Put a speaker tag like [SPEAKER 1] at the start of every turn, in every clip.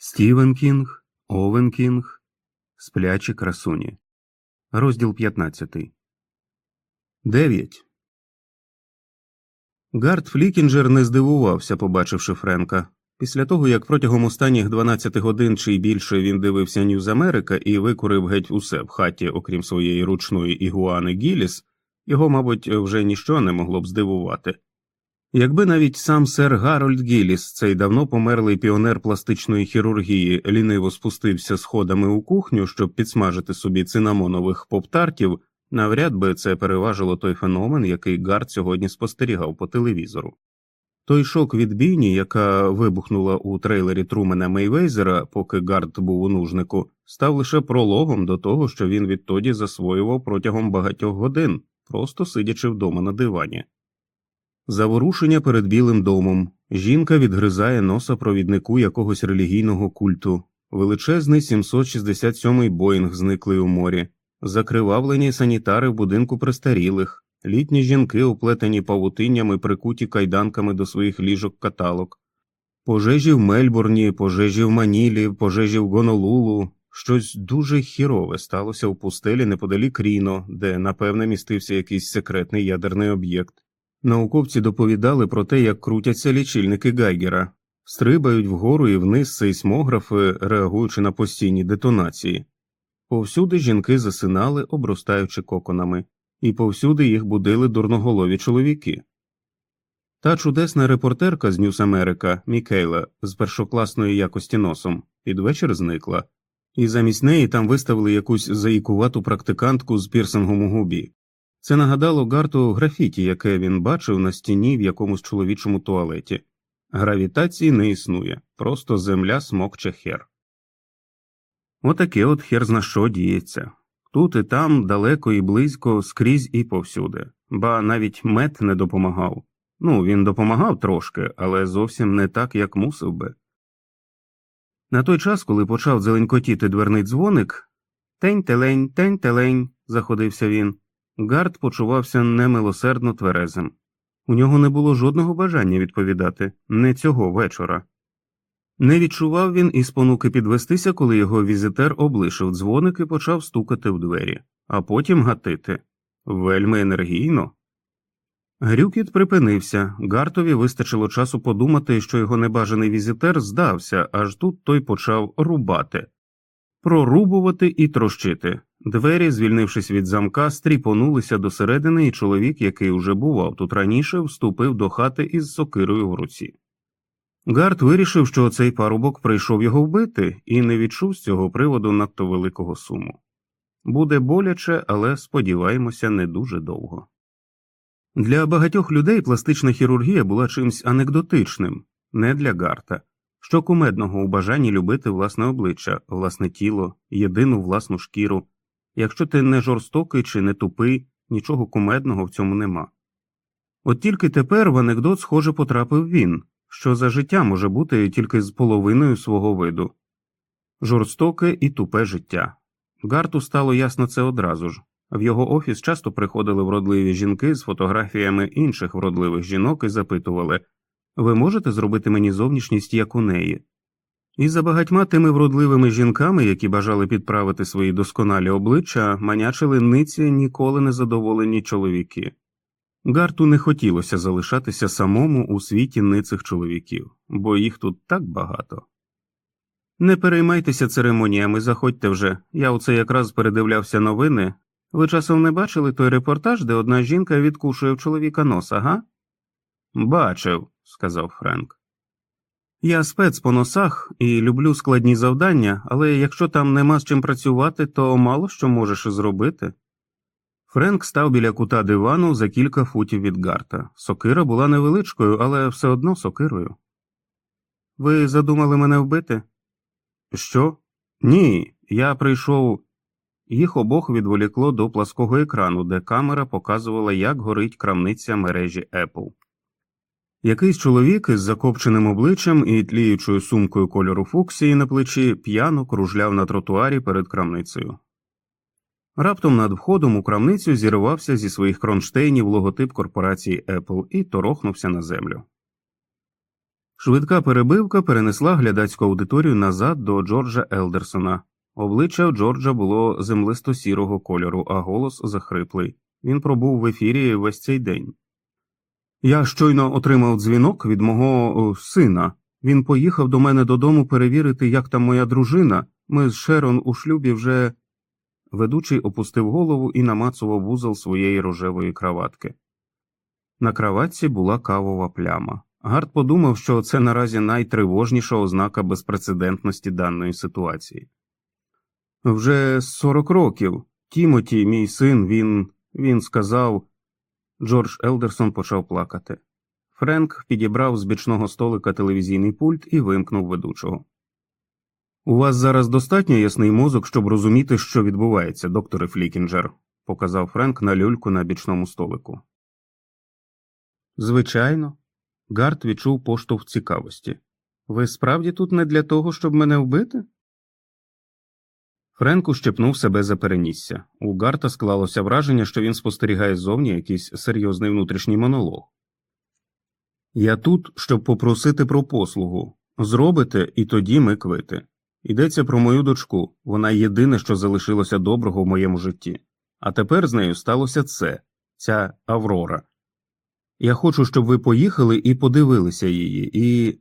[SPEAKER 1] Стівен Кінг, Овен Кінг, Сплячі красуні. Розділ 15. 9. Гарт Флікінджер не здивувався, побачивши Френка. Після того, як протягом останніх 12 годин чи й більше він дивився News America і викурив геть усе в хаті, окрім своєї ручної ігуани Гіліс, його, мабуть, вже ніщо не могло б здивувати. Якби навіть сам сер Гарольд Гіліс, цей давно померлий піонер пластичної хірургії, ліниво спустився сходами у кухню, щоб підсмажити собі цинамонових поптартів, навряд би це переважило той феномен, який Гард сьогодні спостерігав по телевізору. Той шок від бійні, яка вибухнула у трейлері Трумена Мейвейзера, поки Гард був у нужнику, став лише прологом до того, що він відтоді засвоював протягом багатьох годин, просто сидячи вдома на дивані. Заворушення перед Білим домом. Жінка відгризає носа провіднику якогось релігійного культу, величезний 767-й Боїнг зниклий у морі, закривавлені санітари в будинку престарілих, літні жінки, оплетені павутиннями, прикуті кайданками до своїх ліжок каталог, пожежі в Мельбурні, пожежі в Манілі, пожежі в Гонолулу. Щось дуже хірове сталося в пустелі неподалік Ріно, де, напевне, містився якийсь секретний ядерний об'єкт. Науковці доповідали про те, як крутяться лічильники Гайгера, стрибають вгору і вниз сейсмографи, реагуючи на постійні детонації. Повсюди жінки засинали, обростаючи коконами, і повсюди їх будили дурноголові чоловіки. Та чудесна репортерка з News America Мікейла з першокласної якості носом під вечір зникла, і замість неї там виставили якусь заїкувату практикантку з пірсингом у губі. Це нагадало Гарту графіті, яке він бачив на стіні в якомусь чоловічому туалеті. Гравітації не існує, просто земля смокче хер. Отаке от хер зна що діється. Тут і там, далеко і близько, скрізь і повсюди, ба навіть мед не допомагав. Ну, він допомагав трошки, але зовсім не так, як мусив би. На той час, коли почав зеленькотіти дверний дзвоник, тень телень, тень телень, заходився він. Гард почувався немилосердно тверезим. У нього не було жодного бажання відповідати не цього вечора. Не відчував він і спонуки підвестися, коли його візитер облишив дзвоник і почав стукати в двері, а потім гатити вельми енергійно. Грюкіт припинився, Гартові вистачило часу подумати, що його небажаний візитер здався, аж тут той почав рубати, прорубувати і трощити. Двері, звільнившись від замка, стріпонулися досередини, і чоловік, який уже бував тут раніше, вступив до хати із сокирою в руці. Гард вирішив, що цей парубок прийшов його вбити, і не відчув з цього приводу надто великого суму. Буде боляче, але сподіваємося, не дуже довго. Для багатьох людей пластична хірургія була чимсь анекдотичним, не для Гарта, що кумедного у бажанні любити власне обличчя, власне тіло, єдину власну шкіру. Якщо ти не жорстокий чи не тупий, нічого кумедного в цьому нема. От тільки тепер в анекдот, схоже, потрапив він, що за життя може бути тільки з половиною свого виду жорстоке і тупе життя. Гарту стало ясно це одразу ж. В його офіс часто приходили вродливі жінки з фотографіями інших вродливих жінок і запитували Ви можете зробити мені зовнішність, як у неї? І за багатьма тими вродливими жінками, які бажали підправити свої досконалі обличчя, манячили ниці ніколи не задоволені чоловіки. Гарту не хотілося залишатися самому у світі ницих чоловіків, бо їх тут так багато. Не переймайтеся церемоніями, заходьте вже. Я оце якраз передивлявся новини. Ви часом не бачили той репортаж, де одна жінка відкушує в чоловіка носа, га? Бачив, сказав Френк. Я спец по носах і люблю складні завдання, але якщо там нема з чим працювати, то мало що можеш зробити. Френк став біля кута дивану за кілька футів від Гарта. Сокира була невеличкою, але все одно сокирою. Ви задумали мене вбити? Що? Ні, я прийшов. Їх обох відволікло до плаского екрану, де камера показувала, як горить крамниця мережі Apple. Якийсь чоловік із закопченим обличчям і тліючою сумкою кольору фуксії на плечі п'яно кружляв на тротуарі перед крамницею. Раптом над входом у крамницю зірвався зі своїх кронштейнів логотип корпорації Apple і торохнувся на землю. Швидка перебивка перенесла глядацьку аудиторію назад до Джорджа Елдерсона. Обличчя Джорджа було землисто сірого кольору, а голос захриплий. Він пробув в ефірі весь цей день. Я щойно отримав дзвінок від мого сина. Він поїхав до мене додому перевірити, як там моя дружина. Ми з Шерон у шлюбі вже. Ведучий опустив голову і намацував вузол своєї рожевої краватки. На краватці була кавова пляма. Гард подумав, що це наразі найтривожніша ознака безпрецедентності даної ситуації. Вже сорок років. Тімоті, мій син, він. він сказав. Джордж Елдерсон почав плакати. Френк підібрав з бічного столика телевізійний пульт і вимкнув ведучого. У вас зараз достатньо ясний мозок, щоб розуміти, що відбувається, докторе Флікінджер, показав Френк на люльку на бічному столику. Звичайно. Гард відчув поштовх цікавості. Ви справді тут не для того, щоб мене вбити? Френк ущепнув себе за перенісся. У Гарта склалося враження, що він спостерігає ззовні якийсь серйозний внутрішній монолог. Я тут, щоб попросити про послугу. Зробите, і тоді ми квити. Йдеться про мою дочку, вона єдине, що залишилося доброго в моєму житті. А тепер з нею сталося це, ця Аврора. Я хочу, щоб ви поїхали і подивилися її, і.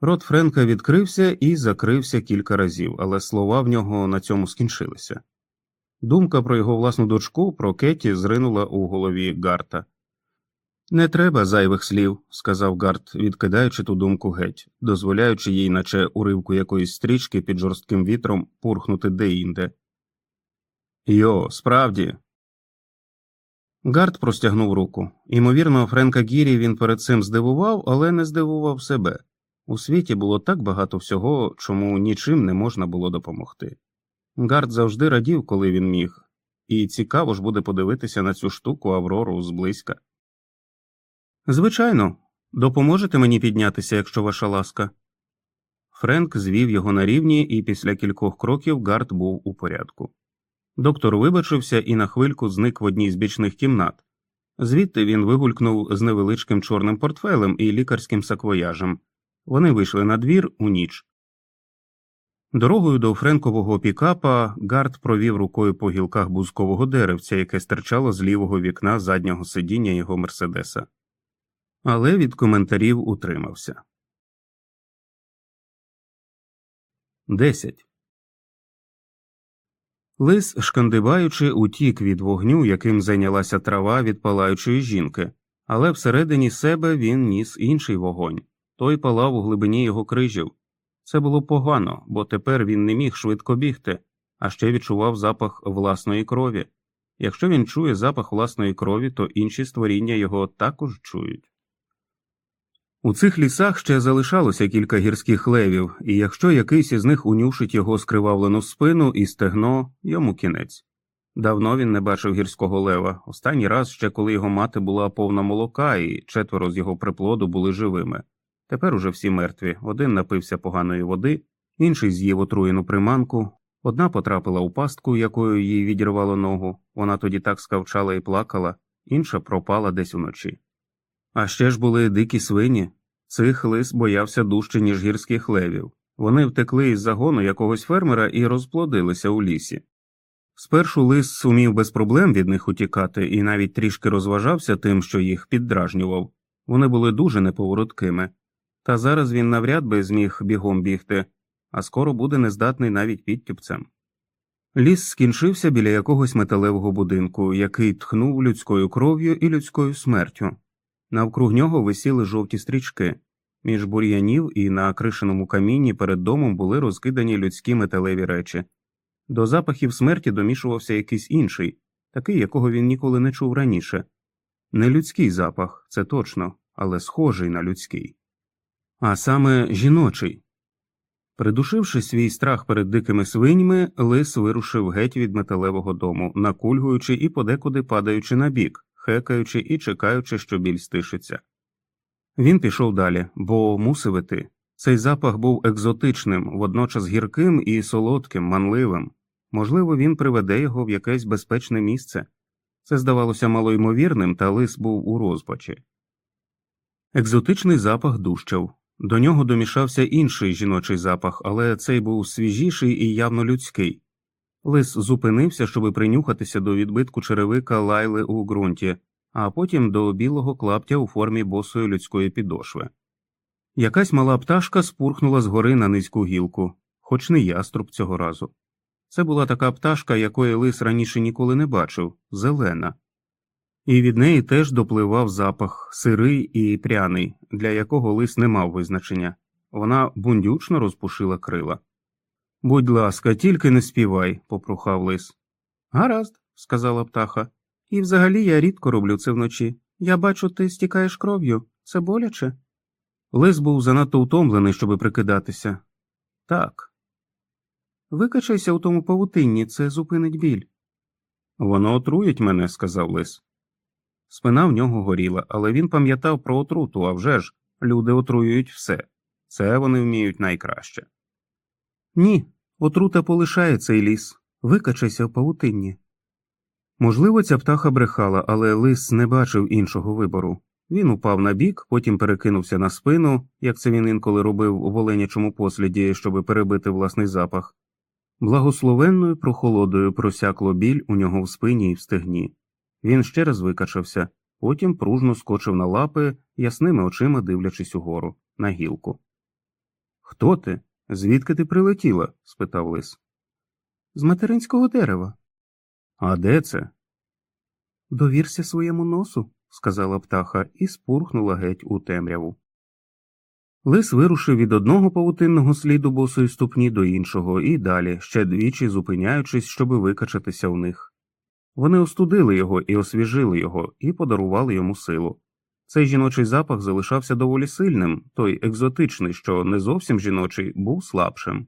[SPEAKER 1] Рот Френка відкрився і закрився кілька разів, але слова в нього на цьому скінчилися. Думка про його власну дочку, про Кеті, зринула у голові Гарта. Не треба зайвих слів, сказав Гарт, відкидаючи ту думку геть, дозволяючи їй, наче уривку якоїсь стрічки під жорстким вітром, пурхнути деінде. Йо, справді. Гарт простягнув руку. Імовірно, Френка Гірі він перед цим здивував, але не здивував себе. У світі було так багато всього, чому нічим не можна було допомогти. Гард завжди радів, коли він міг, і цікаво ж буде подивитися на цю штуку Аврору зблизька. Звичайно, допоможете мені піднятися, якщо ваша ласка. Френк звів його на рівні, і після кількох кроків Гард був у порядку. Доктор вибачився і на хвильку зник в одній з бічних кімнат. Звідти він вигулькнув з невеличким чорним портфелем і лікарським саквояжем. Вони вийшли на двір у ніч. Дорогою до Френкового пікапа Гард провів рукою по гілках бузкового деревця, яке стирчало з лівого вікна заднього сидіння його Мерседеса. Але від коментарів утримався. 10. Лис, шкандибаючи, утік від вогню, яким зайнялася трава від палаючої жінки, але всередині себе він ніс інший вогонь той палав у глибині його крижів. Це було погано, бо тепер він не міг швидко бігти, а ще відчував запах власної крові. Якщо він чує запах власної крові, то інші створіння його також чують. У цих лісах ще залишалося кілька гірських левів, і якщо якийсь із них унюшить його скривавлену спину і стегно, йому кінець. Давно він не бачив гірського лева, останній раз ще коли його мати була повна молока, і четверо з його приплоду були живими. Тепер уже всі мертві один напився поганої води, інший з'їв отруєну приманку, одна потрапила у пастку, якою їй відірвало ногу, вона тоді так скавчала і плакала, інша пропала десь уночі. А ще ж були дикі свині. Цих лис боявся дужче, ніж гірських левів. Вони втекли із загону якогось фермера і розплодилися у лісі. Спершу лис сумів без проблем від них утікати і навіть трішки розважався тим, що їх піддражнював. Вони були дуже неповороткими, та зараз він навряд би зміг бігом бігти, а скоро буде нездатний навіть підтюпцем. Ліс скінчився біля якогось металевого будинку, який тхнув людською кров'ю і людською смертю. Навкруг нього висіли жовті стрічки. Між бур'янів і на кришеному камінні перед домом були розкидані людські металеві речі. До запахів смерті домішувався якийсь інший, такий, якого він ніколи не чув раніше. Не людський запах, це точно, але схожий на людський а саме жіночий. Придушивши свій страх перед дикими свиньми, лис вирушив геть від металевого дому, накульгуючи і подекуди падаючи на бік, хекаючи і чекаючи, що біль стишиться. Він пішов далі, бо мусив іти. Цей запах був екзотичним, водночас гірким і солодким, манливим. Можливо, він приведе його в якесь безпечне місце. Це здавалося малоймовірним, та лис був у розпачі. Екзотичний запах дужчав. До нього домішався інший жіночий запах, але цей був свіжіший і явно людський. Лис зупинився, щоби принюхатися до відбитку черевика лайли у ґрунті, а потім до білого клаптя у формі босої людської підошви. Якась мала пташка спурхнула згори на низьку гілку, хоч не яструб цього разу. Це була така пташка, якої лис раніше ніколи не бачив зелена. І від неї теж допливав запах сирий і пряний, для якого лис не мав визначення. Вона бундючно розпушила крила. Будь ласка, тільки не співай, попрохав лис. Гаразд, сказала птаха. І взагалі я рідко роблю це вночі. Я бачу, ти стікаєш кров'ю. Це боляче. Лис був занадто утомлений, щоби прикидатися. Так. Викачайся у тому павутинні, це зупинить біль. Воно отруїть мене, сказав лис. Спина в нього горіла, але він пам'ятав про отруту, а вже ж люди отруюють все. Це вони вміють найкраще. Ні, отрута полишає цей ліс. Викачайся в павутинні. Можливо, ця птаха брехала, але лис не бачив іншого вибору. Він упав на бік, потім перекинувся на спину, як це він інколи робив у воленячому посліді, щоби перебити власний запах. Благословенною прохолодою просякло біль у нього в спині і в стегні. Він ще раз викачався, потім пружно скочив на лапи, ясними очима дивлячись угору, на гілку. Хто ти? Звідки ти прилетіла? спитав лис. З материнського дерева. А де це? Довірся своєму носу, сказала птаха і спурхнула геть у темряву. Лис вирушив від одного павутинного сліду босої ступні до іншого і далі, ще двічі зупиняючись, щоби викачатися в них. Вони остудили його і освіжили його, і подарували йому силу. Цей жіночий запах залишався доволі сильним, той екзотичний, що не зовсім жіночий, був слабшим.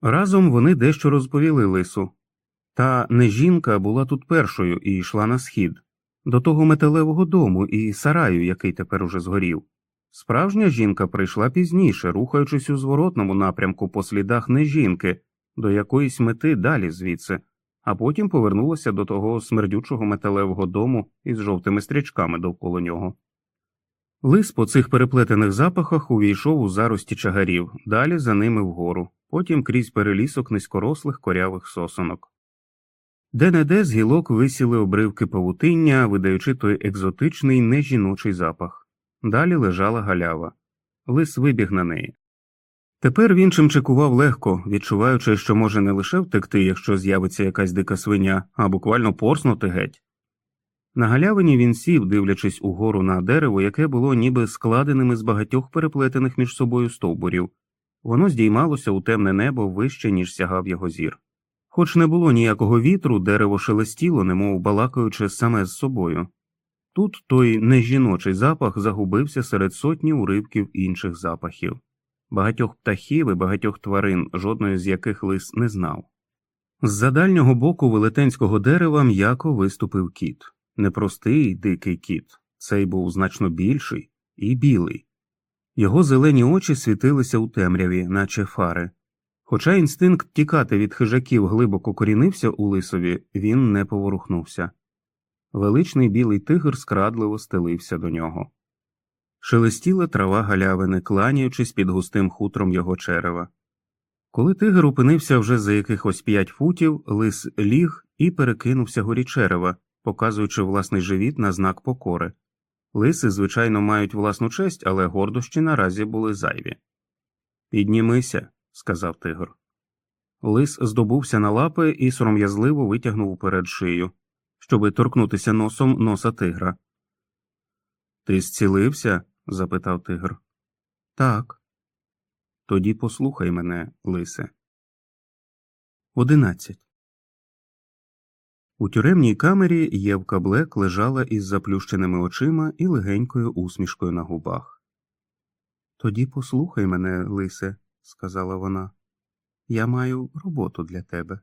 [SPEAKER 1] Разом вони дещо розповіли лису. Та не жінка була тут першою і йшла на схід, до того металевого дому і сараю, який тепер уже згорів. Справжня жінка прийшла пізніше, рухаючись у зворотному напрямку по слідах не жінки, до якоїсь мети далі звідси, а потім повернулася до того смердючого металевого дому із жовтими стрічками довкола нього. Лис по цих переплетених запахах увійшов у зарості чагарів, далі за ними вгору, потім крізь перелісок низькорослих корявих сосонок. Де не де з гілок висіли обривки павутиння, видаючи той екзотичний нежіночий запах. Далі лежала галява. Лис вибіг на неї. Тепер він чимчикував легко, відчуваючи, що може не лише втекти, якщо з'явиться якась дика свиня, а буквально порснути геть. На галявині він сів, дивлячись угору на дерево, яке було ніби складеним із багатьох переплетених між собою стовбурів. Воно здіймалося у темне небо вище, ніж сягав його зір. Хоч не було ніякого вітру, дерево шелестіло, немов балакаючи саме з собою. Тут той нежіночий запах загубився серед сотні уривків інших запахів, багатьох птахів і багатьох тварин, жодної з яких лис не знав. З за дальнього боку велетенського дерева м'яко виступив кіт непростий дикий кіт, цей був значно більший і білий. Його зелені очі світилися у темряві, наче фари. Хоча інстинкт тікати від хижаків глибоко корінився у лисові, він не поворухнувся. Величний білий тигр скрадливо стелився до нього. Шелестіла трава галявини, кланяючись під густим хутром його черева. Коли тигр опинився вже за якихось п'ять футів, лис ліг і перекинувся горі черева, показуючи власний живіт на знак покори. Лиси, звичайно, мають власну честь, але гордощі наразі були зайві. Піднімися, сказав тигр. Лис здобувся на лапи і сором'язливо витягнув уперед шию, щоби торкнутися носом носа тигра. Ти зцілився? Запитав тигр. Так. Тоді послухай мене, лисе. Одинадцять. У тюремній камері Євка Блек лежала із заплющеними очима і легенькою усмішкою на губах. Тоді послухай мене, лисе, сказала вона. Я маю роботу для тебе.